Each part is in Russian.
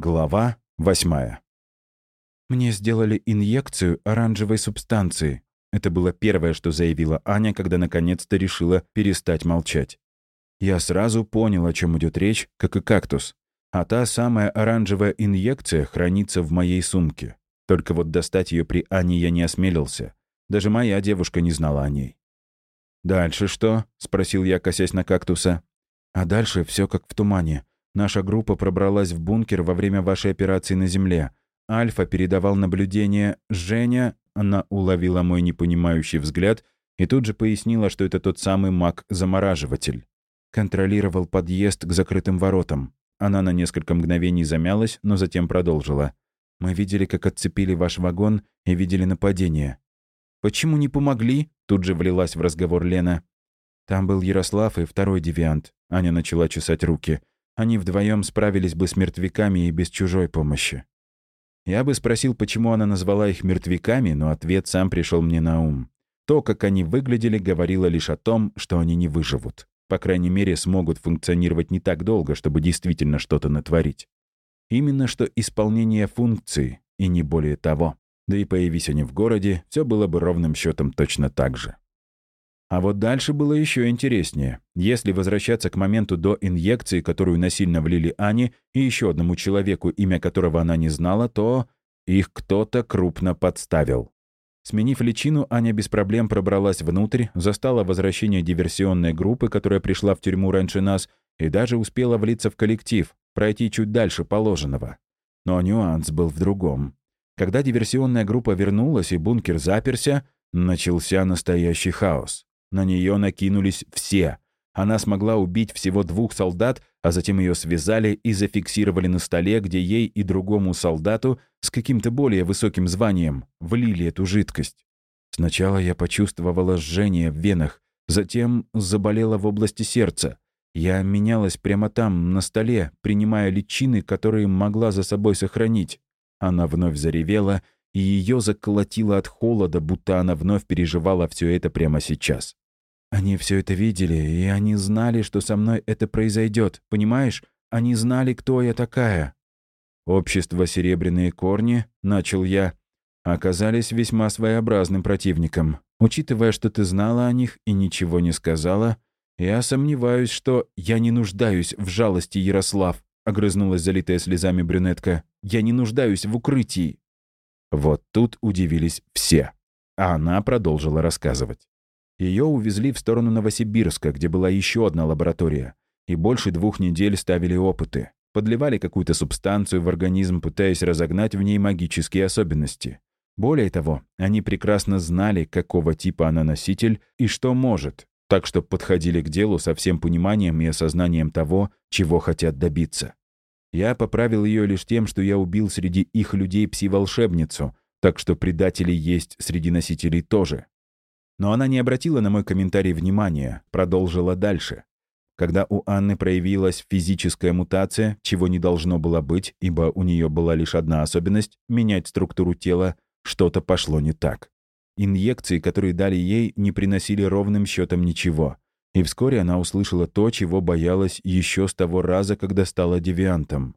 Глава восьмая. «Мне сделали инъекцию оранжевой субстанции». Это было первое, что заявила Аня, когда наконец-то решила перестать молчать. Я сразу понял, о чем идет речь, как и кактус. А та самая оранжевая инъекция хранится в моей сумке. Только вот достать ее при Ане я не осмелился. Даже моя девушка не знала о ней. «Дальше что?» — спросил я, косясь на кактуса. «А дальше все как в тумане. Наша группа пробралась в бункер во время вашей операции на Земле. Альфа передавал наблюдение. Женя, она уловила мой непонимающий взгляд и тут же пояснила, что это тот самый маг-замораживатель. Контролировал подъезд к закрытым воротам. Она на несколько мгновений замялась, но затем продолжила. «Мы видели, как отцепили ваш вагон и видели нападение». «Почему не помогли?» — тут же влилась в разговор Лена. «Там был Ярослав и второй девиант». Аня начала чесать руки. Они вдвоем справились бы с мертвяками и без чужой помощи. Я бы спросил, почему она назвала их мертвяками, но ответ сам пришел мне на ум. То, как они выглядели, говорило лишь о том, что они не выживут. По крайней мере, смогут функционировать не так долго, чтобы действительно что-то натворить. Именно что исполнение функции, и не более того. Да и появись они в городе, все было бы ровным счетом точно так же. А вот дальше было еще интереснее. Если возвращаться к моменту до инъекции, которую насильно влили Ане, и еще одному человеку, имя которого она не знала, то их кто-то крупно подставил. Сменив личину, Аня без проблем пробралась внутрь, застала возвращение диверсионной группы, которая пришла в тюрьму раньше нас, и даже успела влиться в коллектив, пройти чуть дальше положенного. Но нюанс был в другом. Когда диверсионная группа вернулась и бункер заперся, начался настоящий хаос. На нее накинулись все. Она смогла убить всего двух солдат, а затем ее связали и зафиксировали на столе, где ей и другому солдату с каким-то более высоким званием влили эту жидкость. Сначала я почувствовала жжение в венах, затем заболела в области сердца. Я менялась прямо там, на столе, принимая личины, которые могла за собой сохранить. Она вновь заревела, и ее заколотило от холода, будто она вновь переживала все это прямо сейчас. Они все это видели, и они знали, что со мной это произойдет. Понимаешь? Они знали, кто я такая. Общество «Серебряные корни», — начал я, оказались весьма своеобразным противником. Учитывая, что ты знала о них и ничего не сказала, я сомневаюсь, что я не нуждаюсь в жалости, Ярослав, — огрызнулась залитая слезами брюнетка. «Я не нуждаюсь в укрытии». Вот тут удивились все. А она продолжила рассказывать. Ее увезли в сторону Новосибирска, где была еще одна лаборатория, и больше двух недель ставили опыты. Подливали какую-то субстанцию в организм, пытаясь разогнать в ней магические особенности. Более того, они прекрасно знали, какого типа она носитель и что может, так что подходили к делу со всем пониманием и осознанием того, чего хотят добиться. Я поправил ее лишь тем, что я убил среди их людей пси-волшебницу, так что предатели есть среди носителей тоже. Но она не обратила на мой комментарий внимания, продолжила дальше. Когда у Анны проявилась физическая мутация, чего не должно было быть, ибо у нее была лишь одна особенность — менять структуру тела, что-то пошло не так. Инъекции, которые дали ей, не приносили ровным счетом ничего. И вскоре она услышала то, чего боялась еще с того раза, когда стала девиантом.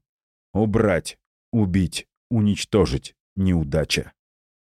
Убрать, убить, уничтожить. Неудача.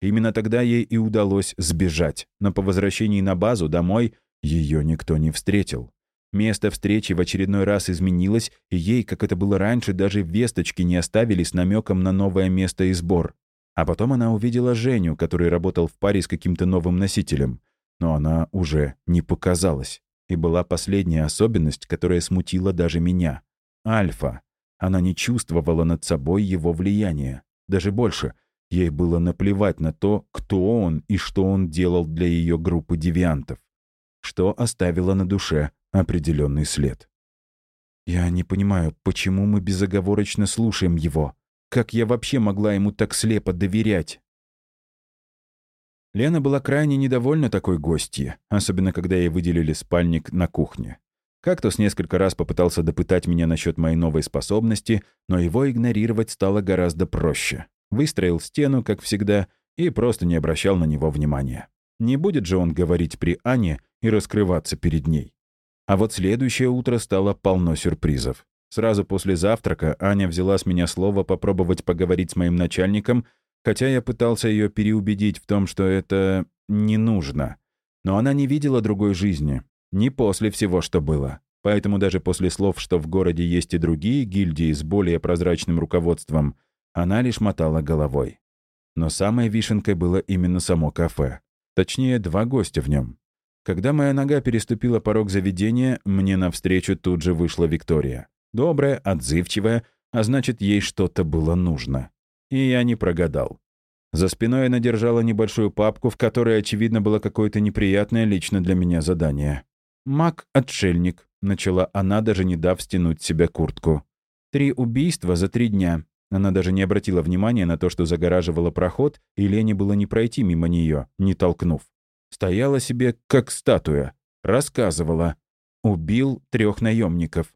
Именно тогда ей и удалось сбежать, но по возвращении на базу домой ее никто не встретил. Место встречи в очередной раз изменилось, и ей, как это было раньше, даже весточки не оставили с намеком на новое место и сбор. А потом она увидела Женю, который работал в паре с каким-то новым носителем. Но она уже не показалась. И была последняя особенность, которая смутила даже меня. Альфа. Она не чувствовала над собой его влияния. Даже больше — Ей было наплевать на то, кто он и что он делал для ее группы девиантов, что оставило на душе определенный след. «Я не понимаю, почему мы безоговорочно слушаем его? Как я вообще могла ему так слепо доверять?» Лена была крайне недовольна такой гостьей, особенно когда ей выделили спальник на кухне. Кактус несколько раз попытался допытать меня насчет моей новой способности, но его игнорировать стало гораздо проще выстроил стену, как всегда, и просто не обращал на него внимания. Не будет же он говорить при Ане и раскрываться перед ней. А вот следующее утро стало полно сюрпризов. Сразу после завтрака Аня взяла с меня слово попробовать поговорить с моим начальником, хотя я пытался ее переубедить в том, что это не нужно. Но она не видела другой жизни, не после всего, что было. Поэтому даже после слов, что в городе есть и другие гильдии с более прозрачным руководством, она лишь мотала головой. Но самой вишенкой было именно само кафе. Точнее, два гостя в нем. Когда моя нога переступила порог заведения, мне навстречу тут же вышла Виктория. Добрая, отзывчивая, а значит, ей что-то было нужно. И я не прогадал. За спиной она держала небольшую папку, в которой, очевидно, было какое-то неприятное лично для меня задание. «Маг-отшельник», — начала она, даже не дав стянуть себе куртку. «Три убийства за три дня». Она даже не обратила внимания на то, что загораживала проход, и Лене было не пройти мимо нее, не толкнув. Стояла себе, как статуя. Рассказывала. Убил трех наемников.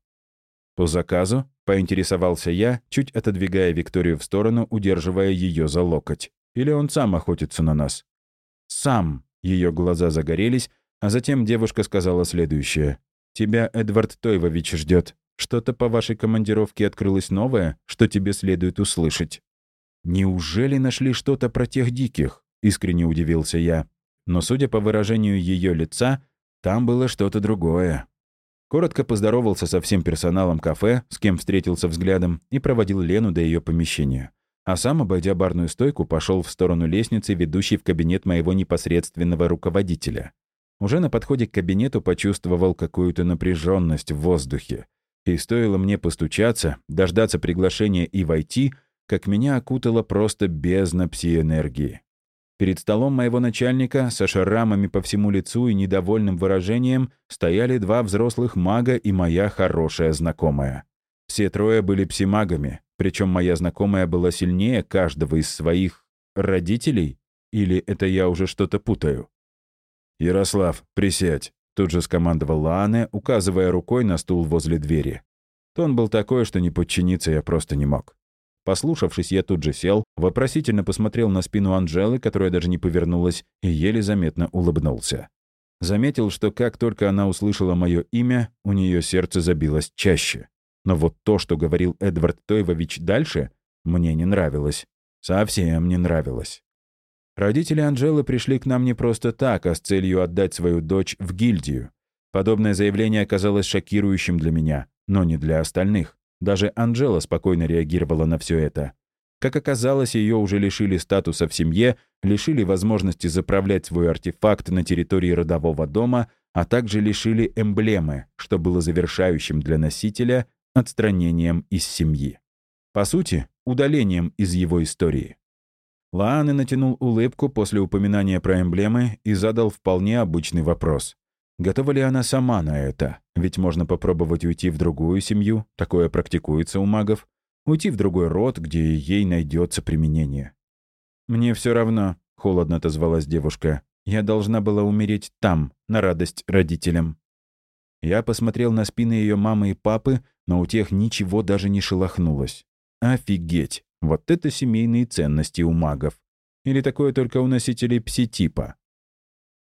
«По заказу?» — поинтересовался я, чуть отодвигая Викторию в сторону, удерживая ее за локоть. «Или он сам охотится на нас?» «Сам!» — ее глаза загорелись, а затем девушка сказала следующее. «Тебя Эдвард Тойвович ждет. Что-то по вашей командировке открылось новое, что тебе следует услышать». «Неужели нашли что-то про тех диких?» — искренне удивился я. Но, судя по выражению ее лица, там было что-то другое. Коротко поздоровался со всем персоналом кафе, с кем встретился взглядом, и проводил Лену до ее помещения. А сам, обойдя барную стойку, пошел в сторону лестницы, ведущей в кабинет моего непосредственного руководителя. Уже на подходе к кабинету почувствовал какую-то напряженность в воздухе. И стоило мне постучаться, дождаться приглашения и войти, как меня окутало просто бездна пси-энергии. Перед столом моего начальника со шрамами по всему лицу и недовольным выражением стояли два взрослых мага и моя хорошая знакомая. Все трое были псимагами, причем моя знакомая была сильнее каждого из своих родителей, или это я уже что-то путаю? «Ярослав, присядь», — тут же скомандовал Лаане, указывая рукой на стул возле двери. Тон был такой, что не подчиниться я просто не мог. Послушавшись, я тут же сел, вопросительно посмотрел на спину Анжелы, которая даже не повернулась, и еле заметно улыбнулся. Заметил, что как только она услышала мое имя, у нее сердце забилось чаще. Но вот то, что говорил Эдвард Тойвович дальше, мне не нравилось. Совсем не нравилось. Родители Анжелы пришли к нам не просто так, а с целью отдать свою дочь в гильдию. Подобное заявление оказалось шокирующим для меня, но не для остальных. Даже Анжела спокойно реагировала на все это. Как оказалось, ее уже лишили статуса в семье, лишили возможности заправлять свой артефакт на территории родового дома, а также лишили эмблемы, что было завершающим для носителя отстранением из семьи. По сути, удалением из его истории. Лааны натянул улыбку после упоминания про эмблемы и задал вполне обычный вопрос. Готова ли она сама на это? Ведь можно попробовать уйти в другую семью, такое практикуется у магов, уйти в другой род, где ей найдется применение. «Мне все равно», — холодно отозвалась девушка. «Я должна была умереть там, на радость родителям». Я посмотрел на спины ее мамы и папы, но у тех ничего даже не шелохнулось. Офигеть! Вот это семейные ценности у магов. Или такое только у носителей пситипа.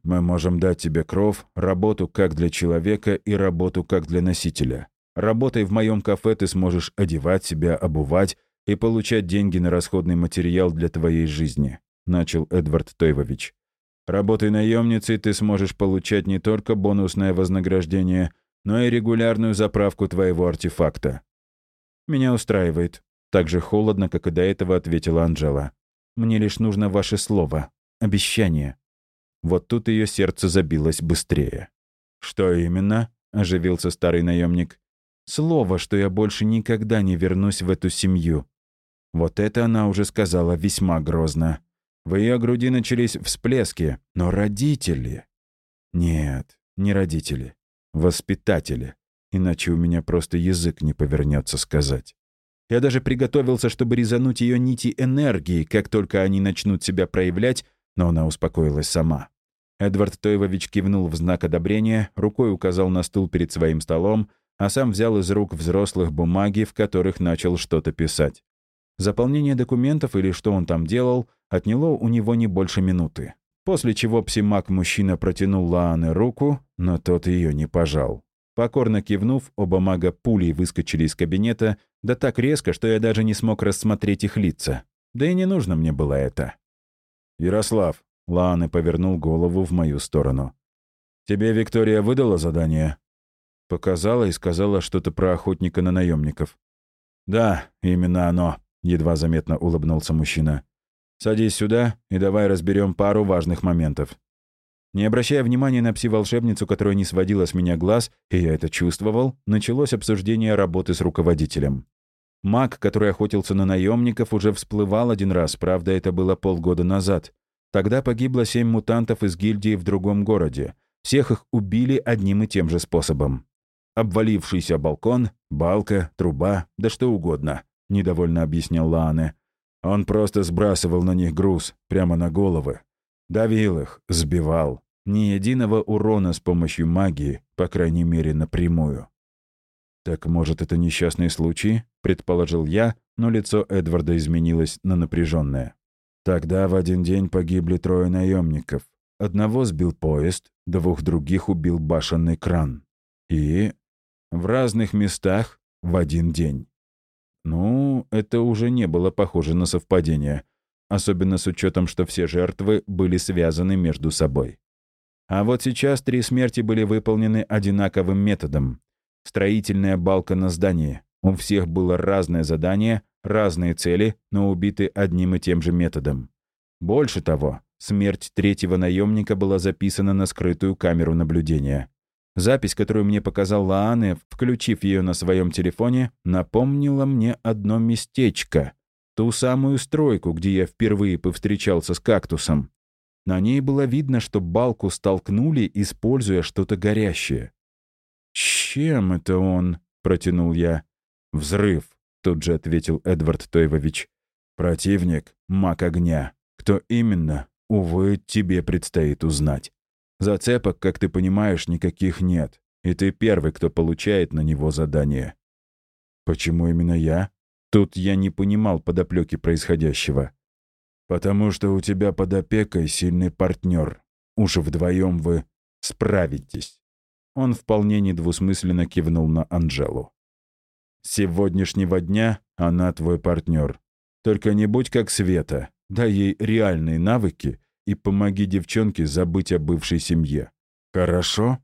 Мы можем дать тебе кров, работу как для человека и работу как для носителя. Работой в моем кафе ты сможешь одевать себя, обувать и получать деньги на расходный материал для твоей жизни», — начал Эдвард Тойвович. «Работой наемницей ты сможешь получать не только бонусное вознаграждение, но и регулярную заправку твоего артефакта». «Меня устраивает», — так же холодно, как и до этого ответила Анжела. «Мне лишь нужно ваше слово, обещание». Вот тут ее сердце забилось быстрее. «Что именно?» — оживился старый наемник. «Слово, что я больше никогда не вернусь в эту семью». Вот это она уже сказала весьма грозно. В ее груди начались всплески, но родители... Нет, не родители. Воспитатели. Иначе у меня просто язык не повернется сказать. Я даже приготовился, чтобы резануть ее нити энергии, как только они начнут себя проявлять, но она успокоилась сама. Эдвард Тойвович кивнул в знак одобрения, рукой указал на стул перед своим столом, а сам взял из рук взрослых бумаги, в которых начал что-то писать. Заполнение документов или что он там делал отняло у него не больше минуты. После чего псимак-мужчина протянул Лаане руку, но тот ее не пожал. Покорно кивнув, оба мага пулей выскочили из кабинета, да так резко, что я даже не смог рассмотреть их лица. Да и не нужно мне было это. «Ярослав», — Лааны повернул голову в мою сторону. «Тебе Виктория выдала задание?» Показала и сказала что-то про охотника на наемников. «Да, именно оно», — едва заметно улыбнулся мужчина. «Садись сюда и давай разберем пару важных моментов. Не обращая внимания на пси-волшебницу, которая не сводила с меня глаз, и я это чувствовал, началось обсуждение работы с руководителем. Маг, который охотился на наемников, уже всплывал один раз, правда, это было полгода назад. Тогда погибло семь мутантов из гильдии в другом городе. Всех их убили одним и тем же способом. Обвалившийся балкон, балка, труба, да что угодно, недовольно объяснял Лаане. Он просто сбрасывал на них груз, прямо на головы. Давил их, сбивал. Ни единого урона с помощью магии, по крайней мере, напрямую. «Так, может, это несчастный случай?» — предположил я, но лицо Эдварда изменилось на напряженное. Тогда в один день погибли трое наемников. Одного сбил поезд, двух других убил башенный кран. И в разных местах в один день. Ну, это уже не было похоже на совпадение особенно с учетом, что все жертвы были связаны между собой. А вот сейчас три смерти были выполнены одинаковым методом. Строительная балка на здании. У всех было разное задание, разные цели, но убиты одним и тем же методом. Больше того, смерть третьего наемника была записана на скрытую камеру наблюдения. Запись, которую мне показал Лаане, включив ее на своем телефоне, напомнила мне одно местечко — Ту самую стройку, где я впервые повстречался с кактусом. На ней было видно, что балку столкнули, используя что-то горящее. «Чем это он?» — протянул я. «Взрыв», — тут же ответил Эдвард Тойвович. «Противник — маг огня. Кто именно? Увы, тебе предстоит узнать. Зацепок, как ты понимаешь, никаких нет, и ты первый, кто получает на него задание». «Почему именно я?» Тут я не понимал подоплеки происходящего. «Потому что у тебя под опекой сильный партнер. Уж вдвоем вы справитесь». Он вполне недвусмысленно кивнул на Анжелу. «С сегодняшнего дня она твой партнер. Только не будь как Света, дай ей реальные навыки и помоги девчонке забыть о бывшей семье. Хорошо?»